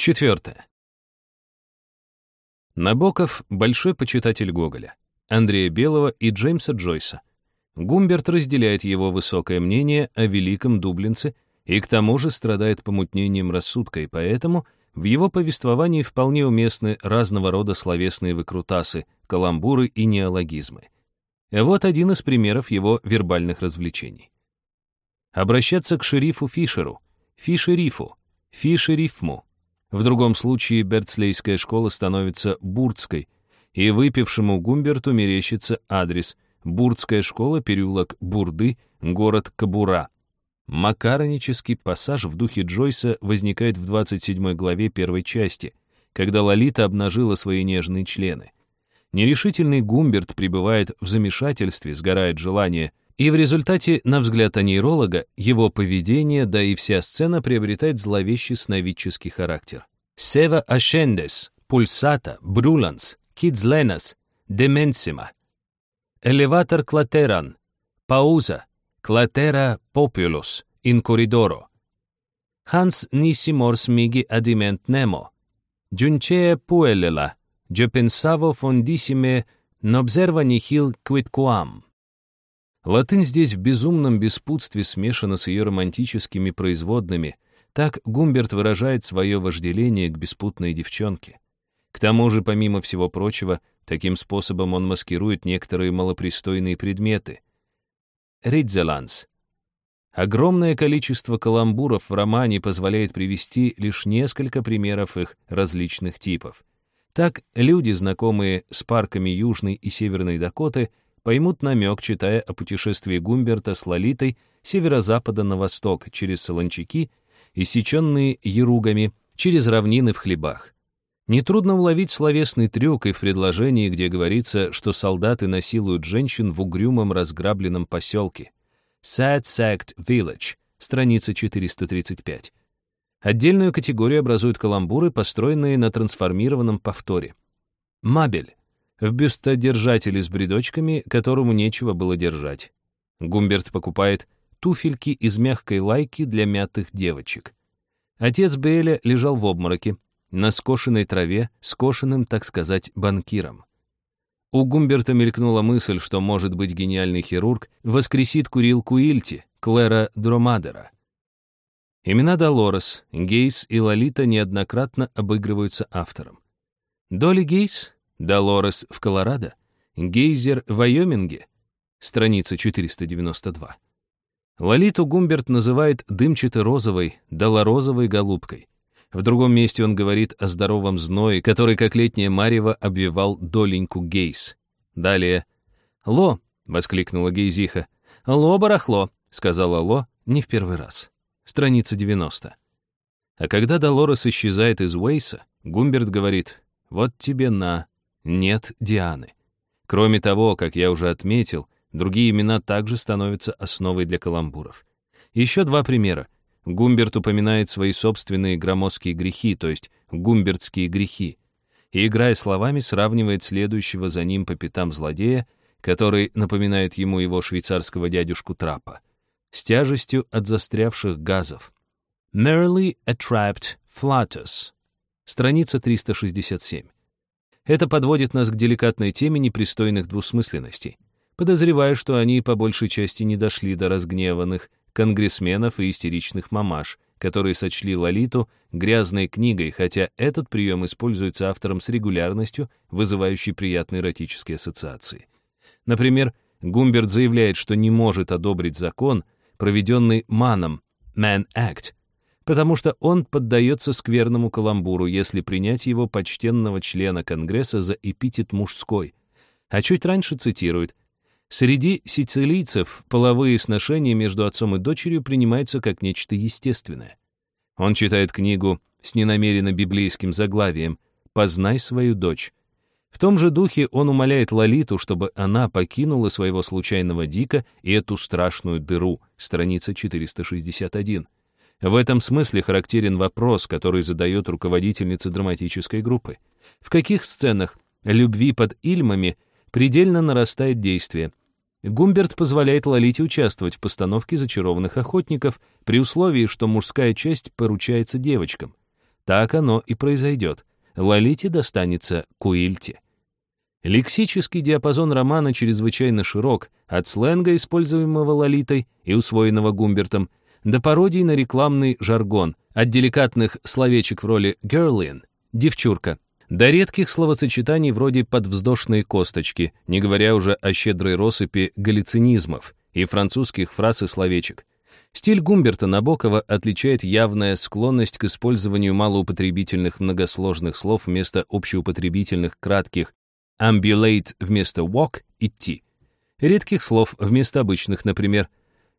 Четвертое. Набоков — большой почитатель Гоголя, Андрея Белого и Джеймса Джойса. Гумберт разделяет его высокое мнение о великом дублинце и к тому же страдает помутнением рассудка, и поэтому в его повествовании вполне уместны разного рода словесные выкрутасы, каламбуры и неологизмы. Вот один из примеров его вербальных развлечений. Обращаться к шерифу Фишеру, Фишерифу, Фишерифму. В другом случае Берцлейская школа становится Бурдской, и выпившему Гумберту мерещится адрес Бурдская школа, переулок Бурды, город Кабура. Макаронический пассаж в духе Джойса возникает в 27 главе первой части, когда Лолита обнажила свои нежные члены. Нерешительный Гумберт пребывает в замешательстве, сгорает желание, и в результате, на взгляд анейролога, его поведение, да и вся сцена приобретает зловещий сновидческий характер. «Сева ascendes, pulsata, brulans, kids деменсима. Элеватор клатеран, пауза, клатера nisi mors migi adiment nemo. Giuncea puellela, Yo pensavo fondissime n'observa nihil quid quam. Латынь здесь в безумном беспутстве смешана с ее романтическими производными. Так Гумберт выражает свое вожделение к беспутной девчонке. К тому же, помимо всего прочего, таким способом он маскирует некоторые малопристойные предметы. Ридзеланс. Огромное количество каламбуров в романе позволяет привести лишь несколько примеров их различных типов. Так люди, знакомые с парками Южной и Северной Дакоты, поймут намек, читая о путешествии Гумберта с Лолитой северо-запада на восток через Солончаки, иссеченные еругами, через равнины в хлебах. Нетрудно уловить словесный трюк и в предложении, где говорится, что солдаты насилуют женщин в угрюмом разграбленном поселке. Sad Sacked Village, страница 435. Отдельную категорию образуют каламбуры, построенные на трансформированном повторе. Мабель — в бюстодержателе с бредочками, которому нечего было держать. Гумберт покупает туфельки из мягкой лайки для мятых девочек. Отец Бейля лежал в обмороке, на скошенной траве, скошенным, так сказать, банкиром. У Гумберта мелькнула мысль, что, может быть, гениальный хирург воскресит курилку Ильти, Клэра Дромадера — Имена Долорес, Гейс и Лолита неоднократно обыгрываются автором. Долли Гейс, Долорес в Колорадо, Гейзер в Вайоминге, страница 492. Лолиту Гумберт называет дымчато-розовой, долорозовой голубкой. В другом месте он говорит о здоровом зное, который, как летняя марево, обвивал доленьку Гейс. Далее. «Ло!» — воскликнула Гейзиха. «Ло-барахло!» — сказала Ло не в первый раз страница 90. А когда Долорес исчезает из Уэйса, Гумберт говорит «Вот тебе на, нет Дианы». Кроме того, как я уже отметил, другие имена также становятся основой для каламбуров. Еще два примера. Гумберт упоминает свои собственные громоздкие грехи, то есть гумбертские грехи, и, играя словами, сравнивает следующего за ним по пятам злодея, который напоминает ему его швейцарского дядюшку Трапа с тяжестью от застрявших газов. Merrily Attract Flutters. Страница 367. Это подводит нас к деликатной теме непристойных двусмысленностей. Подозреваю, что они по большей части не дошли до разгневанных конгрессменов и истеричных мамаш, которые сочли Лолиту грязной книгой, хотя этот прием используется автором с регулярностью, вызывающей приятные эротические ассоциации. Например, Гумберт заявляет, что не может одобрить закон, проведенный Маном, Man Act, потому что он поддается скверному каламбуру, если принять его почтенного члена Конгресса за эпитет мужской. А чуть раньше цитирует «Среди сицилийцев половые сношения между отцом и дочерью принимаются как нечто естественное». Он читает книгу с ненамеренно библейским заглавием «Познай свою дочь», в том же духе он умоляет Лолиту, чтобы она покинула своего случайного Дика и эту страшную дыру, страница 461. В этом смысле характерен вопрос, который задает руководительница драматической группы. В каких сценах любви под Ильмами предельно нарастает действие? Гумберт позволяет Лолите участвовать в постановке «Зачарованных охотников» при условии, что мужская часть поручается девочкам. Так оно и произойдет. Лолите достанется Куильте. Лексический диапазон романа чрезвычайно широк, от сленга, используемого Лолитой и усвоенного Гумбертом, до пародий на рекламный жаргон, от деликатных словечек в роли «girlin» — «девчурка», до редких словосочетаний вроде «подвздошные косточки», не говоря уже о щедрой россыпи галлицинизмов и французских фраз и словечек. Стиль Гумберта Набокова отличает явная склонность к использованию малоупотребительных многосложных слов вместо общеупотребительных кратких ambulate вместо walk — идти. Редких слов вместо обычных, например,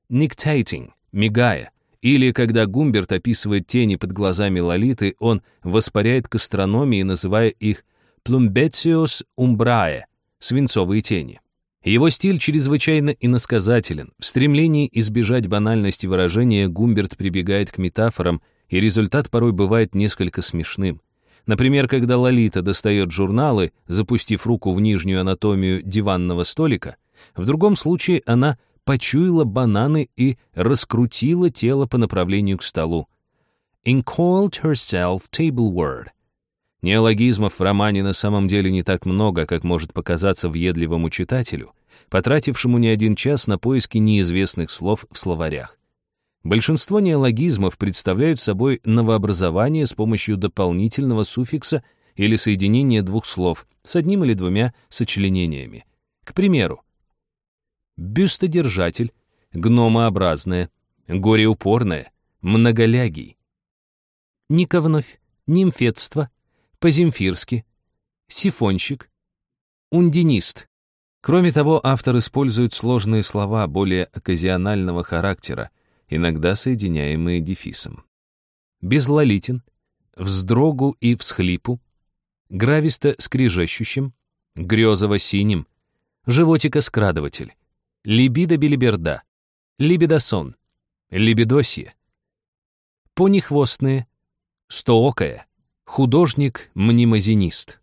nictating — мигая, или когда Гумберт описывает тени под глазами Лолиты, он воспаряет к астрономии, называя их plumbetius umbrae — свинцовые тени. Его стиль чрезвычайно иносказателен. В стремлении избежать банальности выражения Гумберт прибегает к метафорам, и результат порой бывает несколько смешным. Например, когда Лолита достает журналы, запустив руку в нижнюю анатомию диванного столика, в другом случае она почуяла бананы и раскрутила тело по направлению к столу. Encoiled herself tableward. Неологизмов в романе на самом деле не так много, как может показаться въедливому читателю, потратившему не один час на поиски неизвестных слов в словарях. Большинство неологизмов представляют собой новообразование с помощью дополнительного суффикса или соединения двух слов с одним или двумя сочленениями. К примеру, бюстодержатель, гномообразное, гореупорное, многолягий. Никовновь, нимфетство, по-земфирски, сифонщик, ундинист. Кроме того, автор использует сложные слова более оказионального характера, иногда соединяемые дефисом. Безлолитен, вздрогу и всхлипу, грависто-скрижещущим, грезово-синим, животика-скрадыватель, либидо-белиберда, либидосон, либидосье, понихвостные, стоокое, художник-мнемозинист.